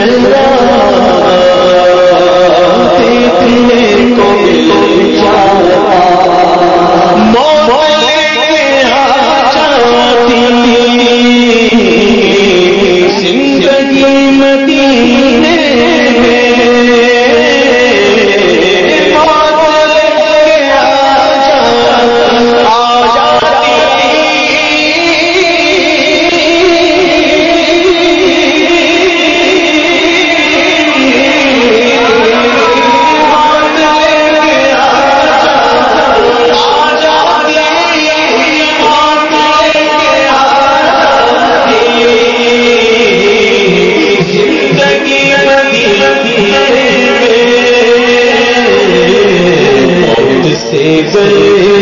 گئے بل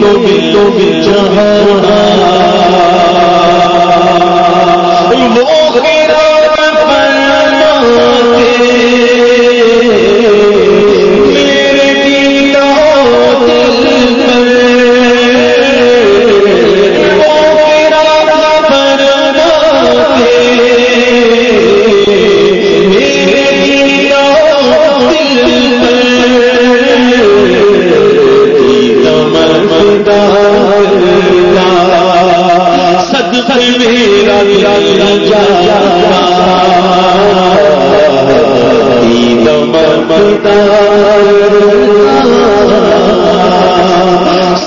تو بھی تو بھی چہرہ